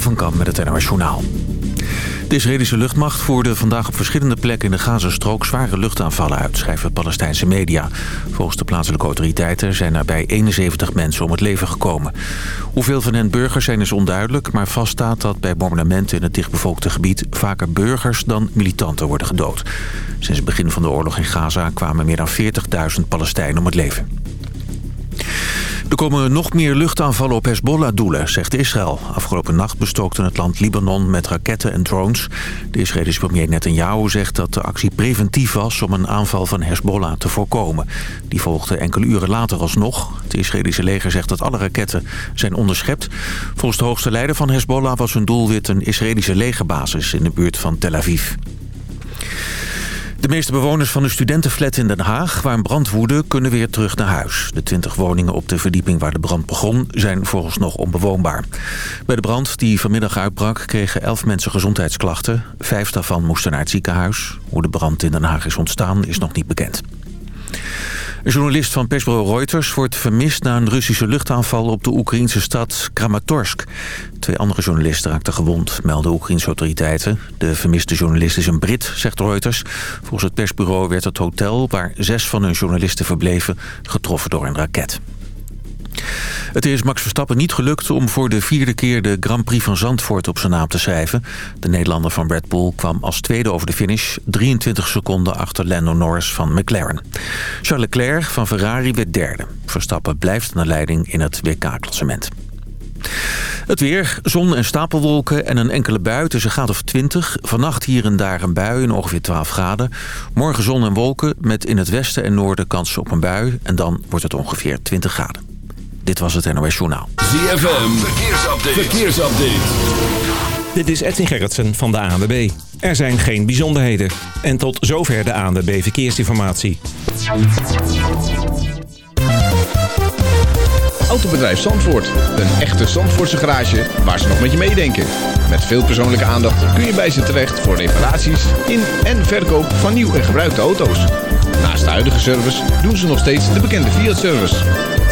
Van Kamp met het NOS Journaal. De Israëlische luchtmacht voerde vandaag op verschillende plekken in de Gazastrook zware luchtaanvallen uit, schrijven Palestijnse media. Volgens de plaatselijke autoriteiten zijn er bij 71 mensen om het leven gekomen. Hoeveel van hen burgers zijn is onduidelijk, maar vaststaat dat bij bombardementen in het dichtbevolkte gebied vaker burgers dan militanten worden gedood. Sinds het begin van de oorlog in Gaza kwamen meer dan 40.000 Palestijnen om het leven. Er komen nog meer luchtaanvallen op Hezbollah-doelen, zegt Israël. Afgelopen nacht bestookte het land Libanon met raketten en drones. De Israëlische premier Netanyahu zegt dat de actie preventief was... om een aanval van Hezbollah te voorkomen. Die volgde enkele uren later alsnog. Het Israëlische leger zegt dat alle raketten zijn onderschept. Volgens de hoogste leider van Hezbollah was hun doelwit... een Israëlische legerbasis in de buurt van Tel Aviv. De meeste bewoners van de studentenflat in Den Haag, waar een brand woedde, kunnen weer terug naar huis. De 20 woningen op de verdieping waar de brand begon, zijn volgens nog onbewoonbaar. Bij de brand die vanmiddag uitbrak, kregen 11 mensen gezondheidsklachten. Vijf daarvan moesten naar het ziekenhuis. Hoe de brand in Den Haag is ontstaan, is nog niet bekend. Een journalist van persbureau Reuters wordt vermist na een Russische luchtaanval op de Oekraïnse stad Kramatorsk. Twee andere journalisten raakten gewond, melden Oekraïnse autoriteiten. De vermiste journalist is een Brit, zegt Reuters. Volgens het persbureau werd het hotel waar zes van hun journalisten verbleven getroffen door een raket. Het is Max Verstappen niet gelukt om voor de vierde keer de Grand Prix van Zandvoort op zijn naam te schrijven. De Nederlander van Red Bull kwam als tweede over de finish, 23 seconden achter Lando Norris van McLaren. Charles Leclerc van Ferrari werd derde. Verstappen blijft de leiding in het WK-klassement. Het weer, zon en stapelwolken en een enkele bui tussen graad of 20. Vannacht hier en daar een bui in ongeveer 12 graden. Morgen zon en wolken met in het westen en noorden kans op een bui. En dan wordt het ongeveer 20 graden. Dit was het NOS Journaal. ZFM, verkeersupdate. verkeersupdate. Dit is Edwin Gerritsen van de ANWB. Er zijn geen bijzonderheden. En tot zover de ANWB Verkeersinformatie. Autobedrijf Zandvoort. Een echte Zandvoortse garage waar ze nog met je meedenken. Met veel persoonlijke aandacht kun je bij ze terecht voor reparaties in en verkoop van nieuw en gebruikte auto's. Naast de huidige service doen ze nog steeds de bekende Fiat-service.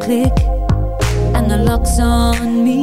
Click, and the lock's on me.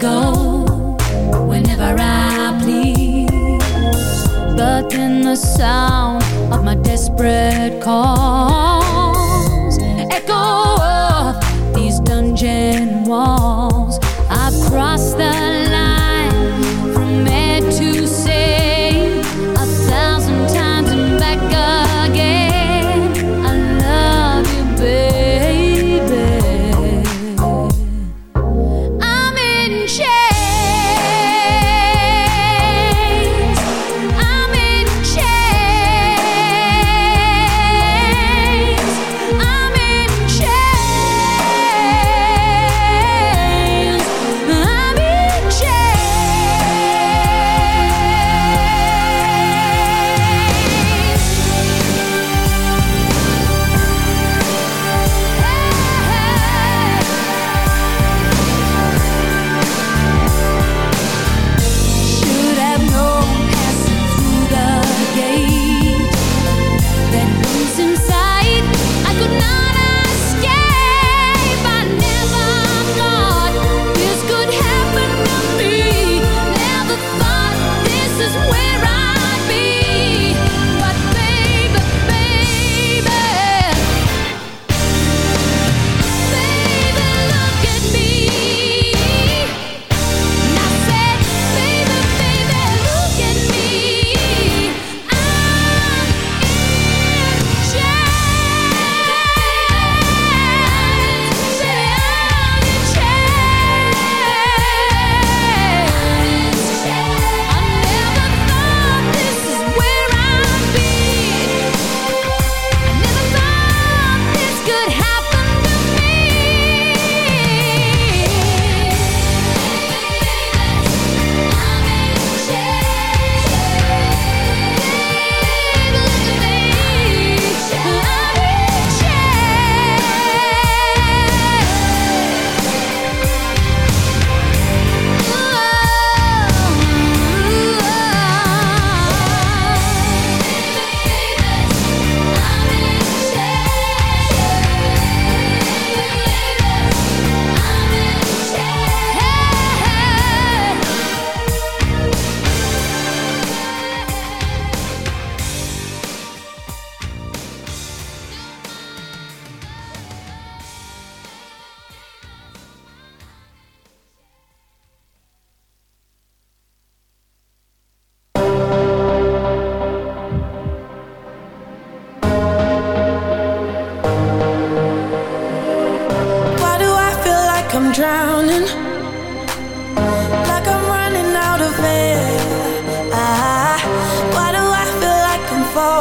Go whenever I please. But then the sound of my desperate calls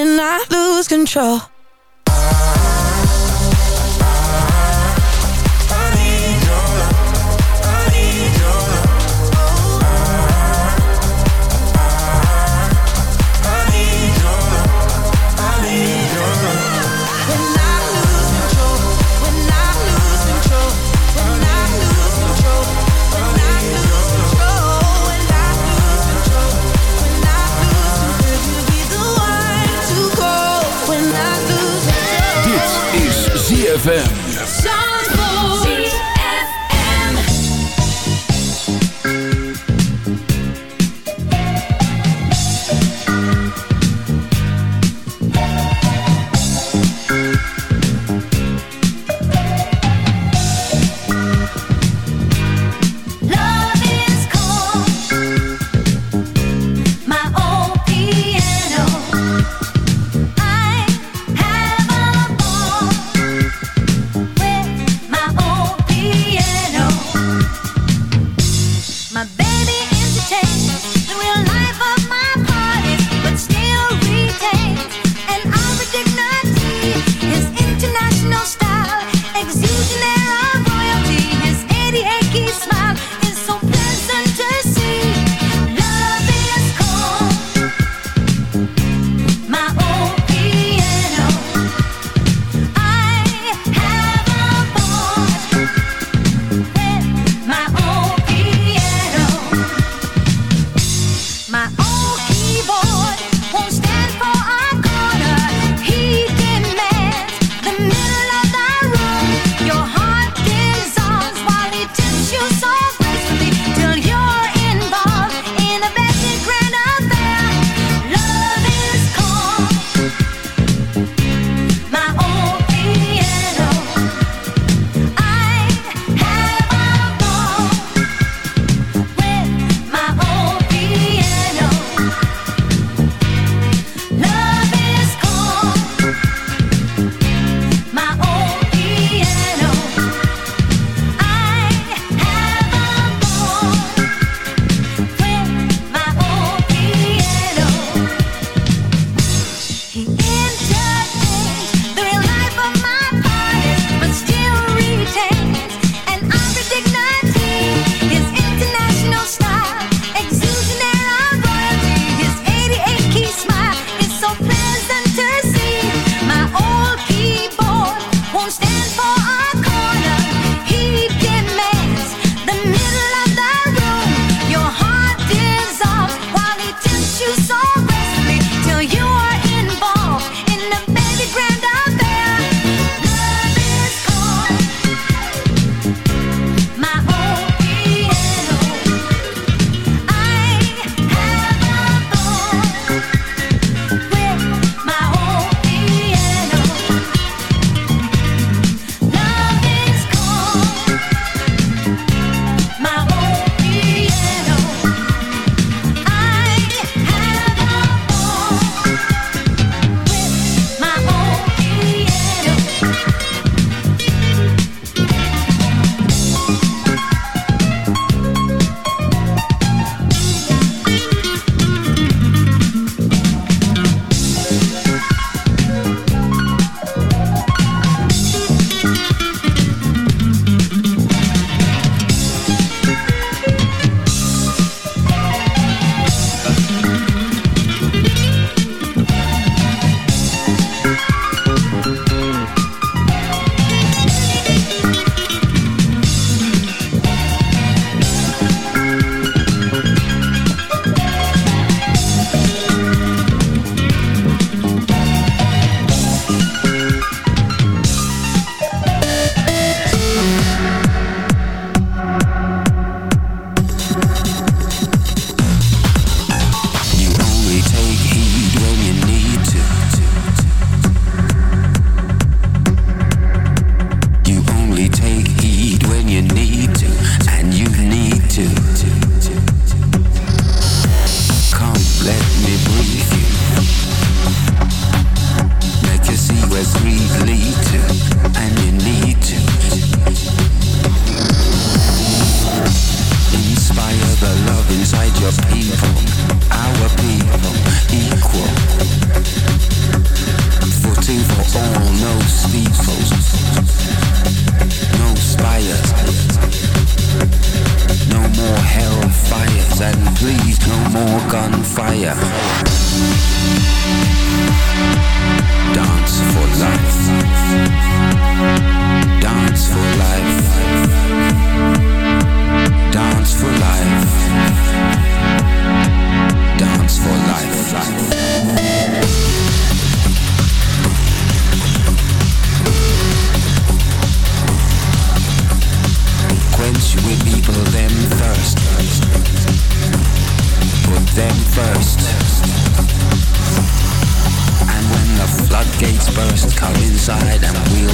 When I lose control ZFM.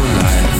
For life.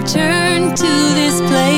return to this place.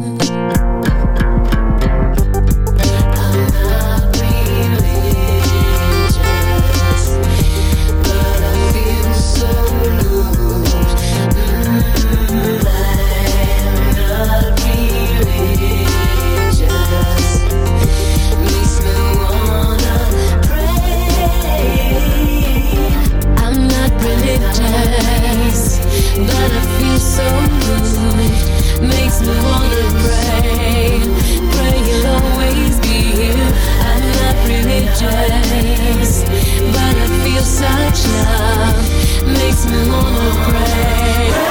but I feel so good. Makes me wanna pray. You'll always be here. I'm not religious, but I feel such love. Makes me wanna pray.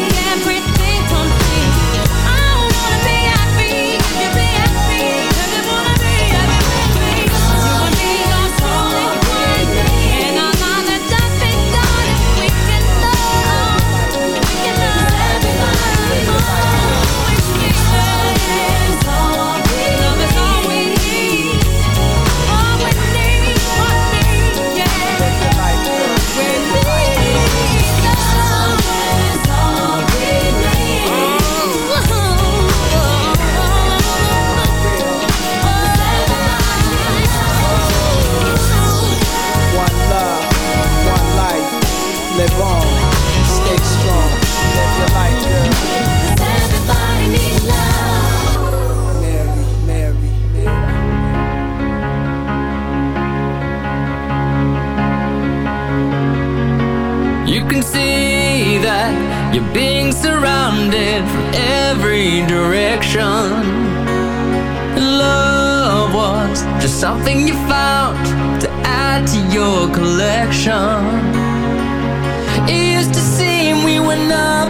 you're being surrounded from every direction. Love was just something you found to add to your collection. It used to seem we were number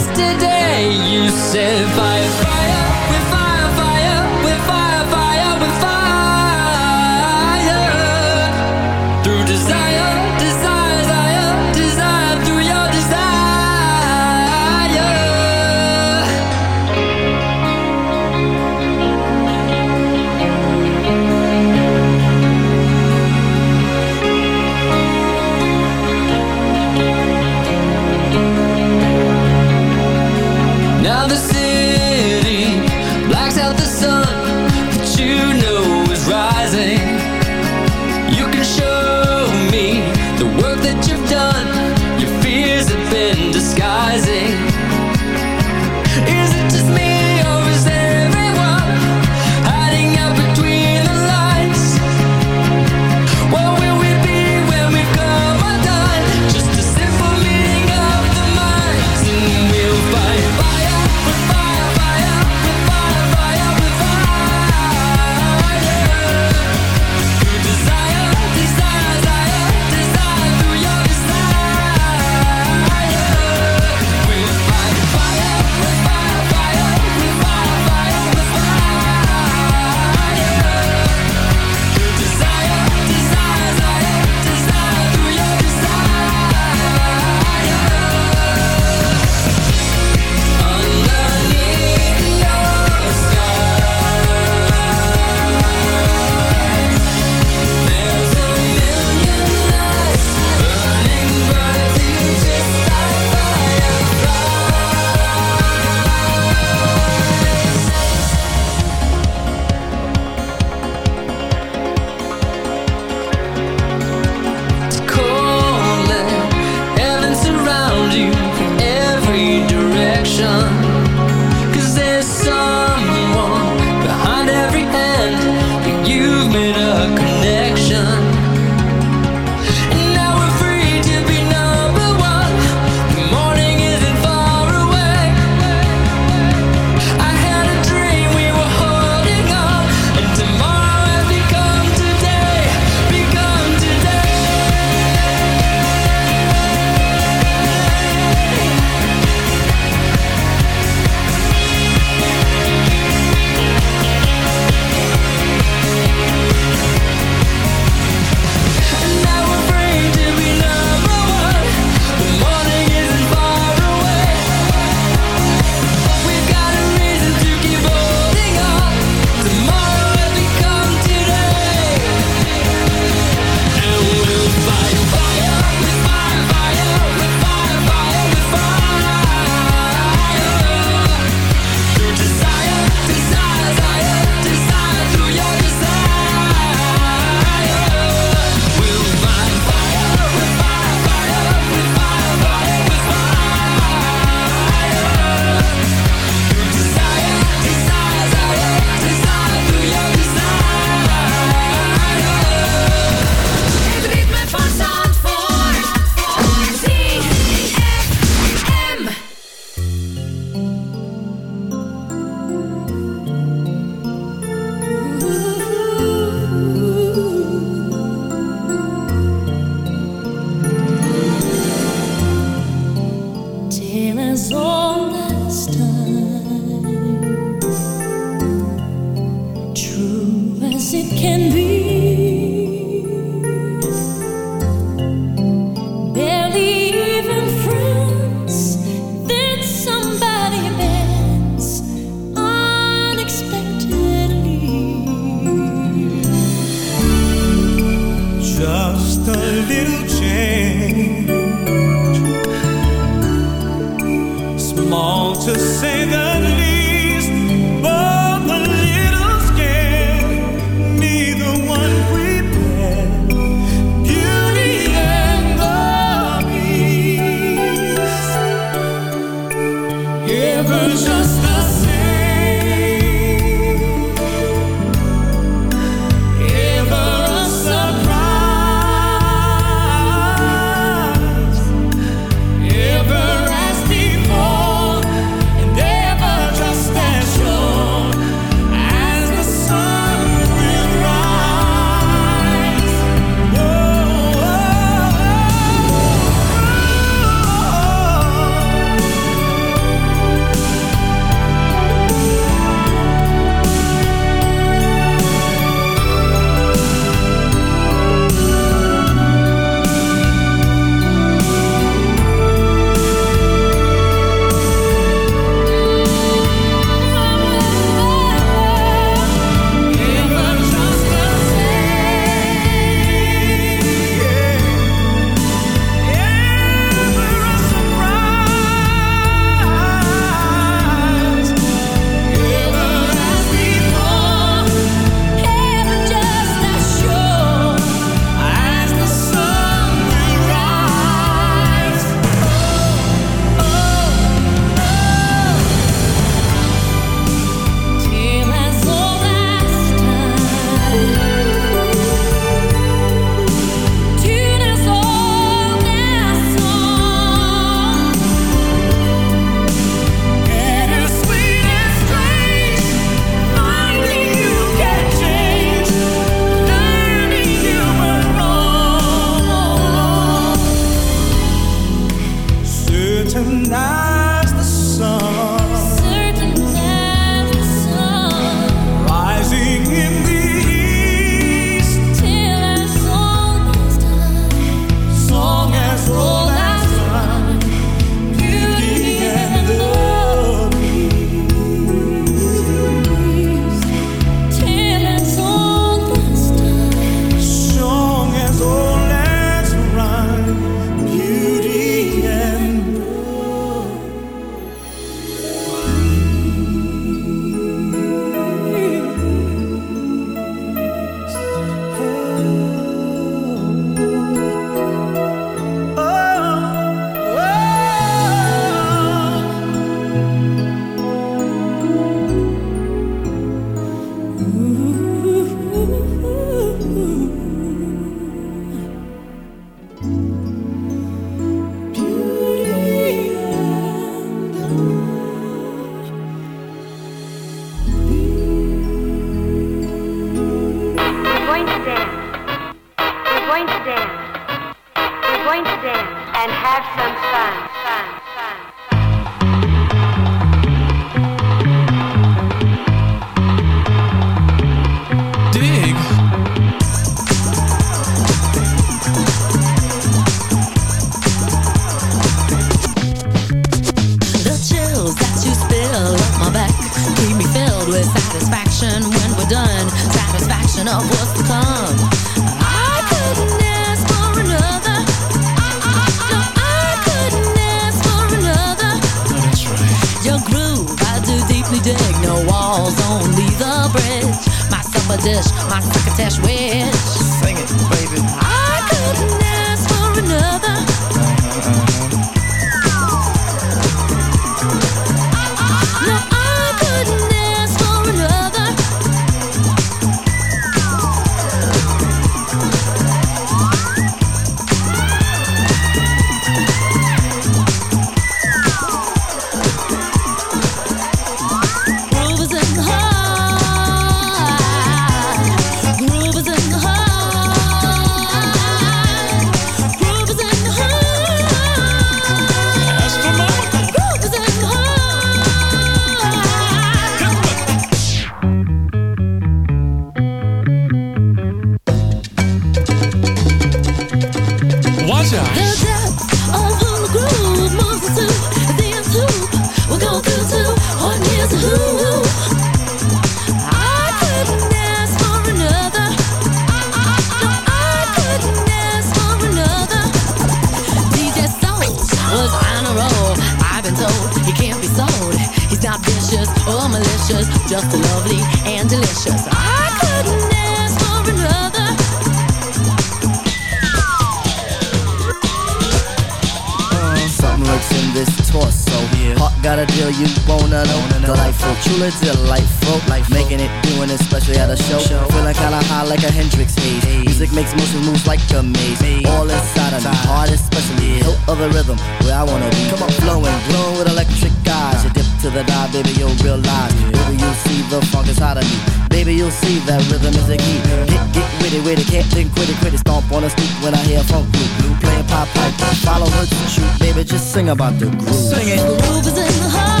you'll see that rhythm is a key. Get, get witty, witty, can't think, quit it, quit it. Stomp on the street when I hear funk. Blue playing pop pipe. Follow her to shoot, baby, just sing about the groove. Sing it. Groove is in the heart.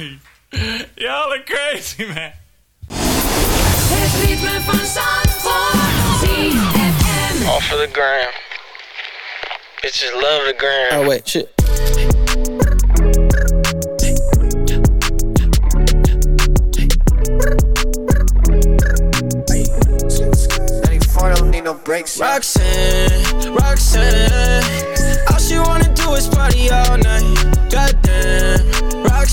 On, y'all deep. Y'all are crazy, man. Het ritme van Zandvoort. ZFM. Off of the gram. Bitches love the gram. Oh wait, shit. don't need no breaks. Roxanne, Roxanne, all she wanna do is party all night. Goddamn,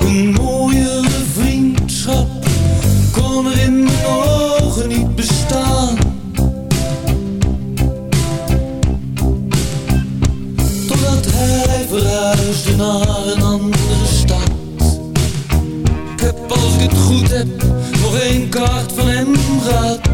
Een mooie vriendschap kon er in mijn ogen niet bestaan. Totdat hij verhuisde naar een andere stad. Ik heb als ik het goed heb nog één kaart van hem gehad.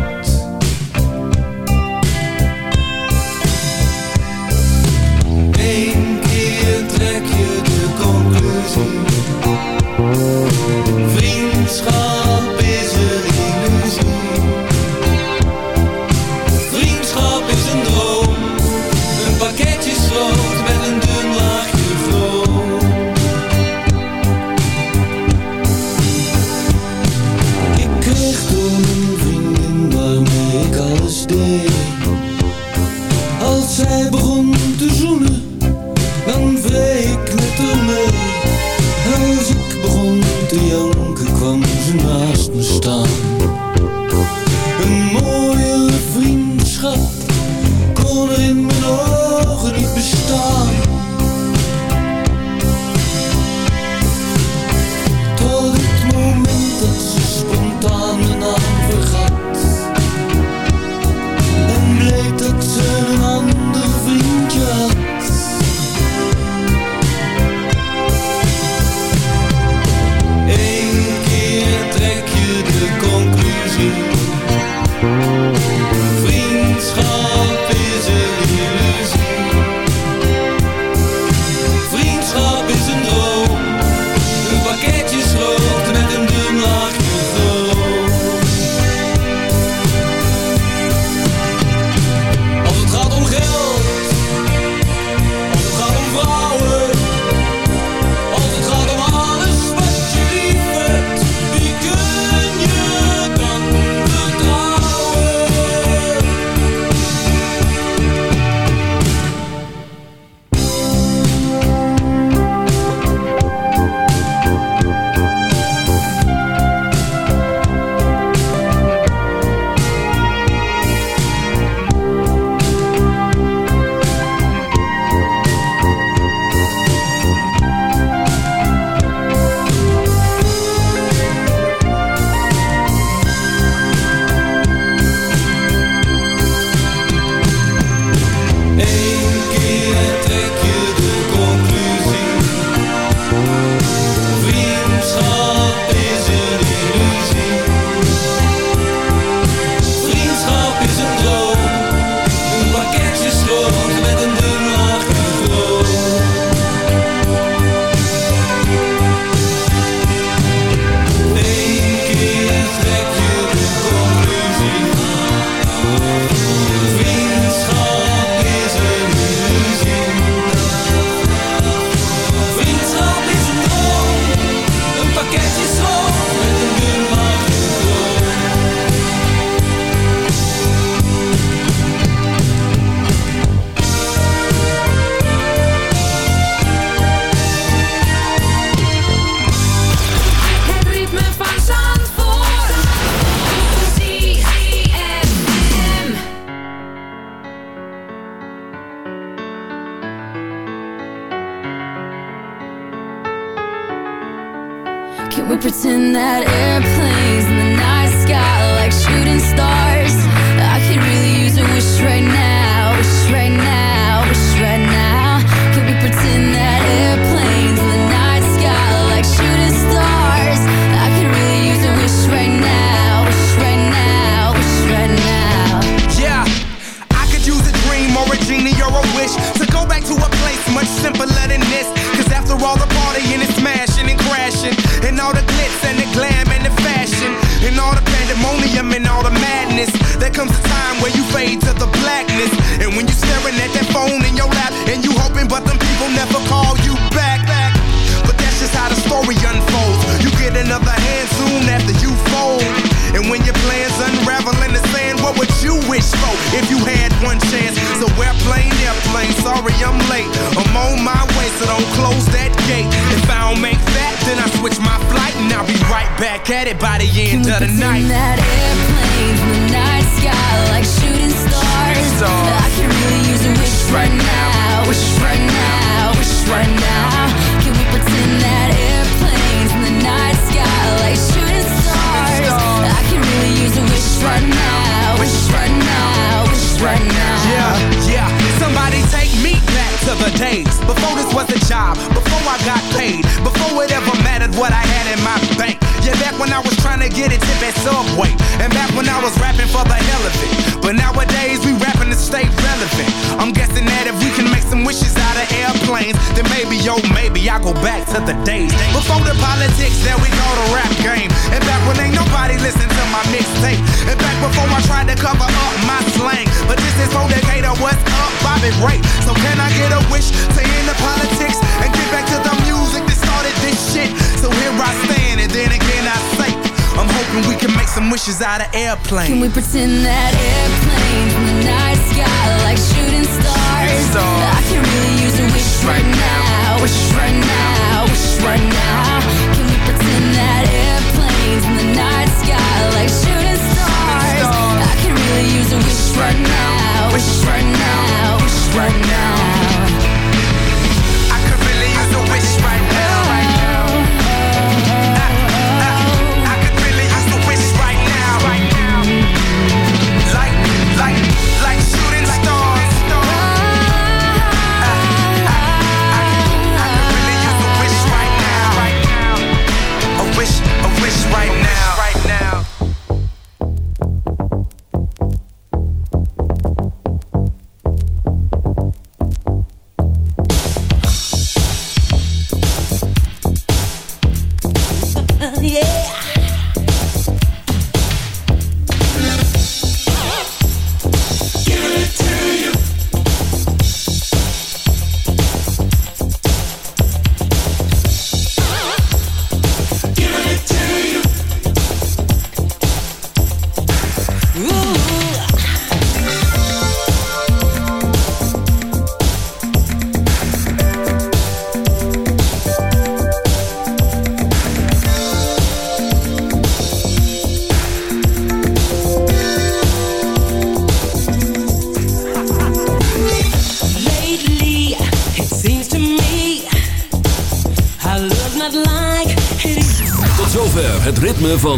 Airplanes. Can we pretend that airplanes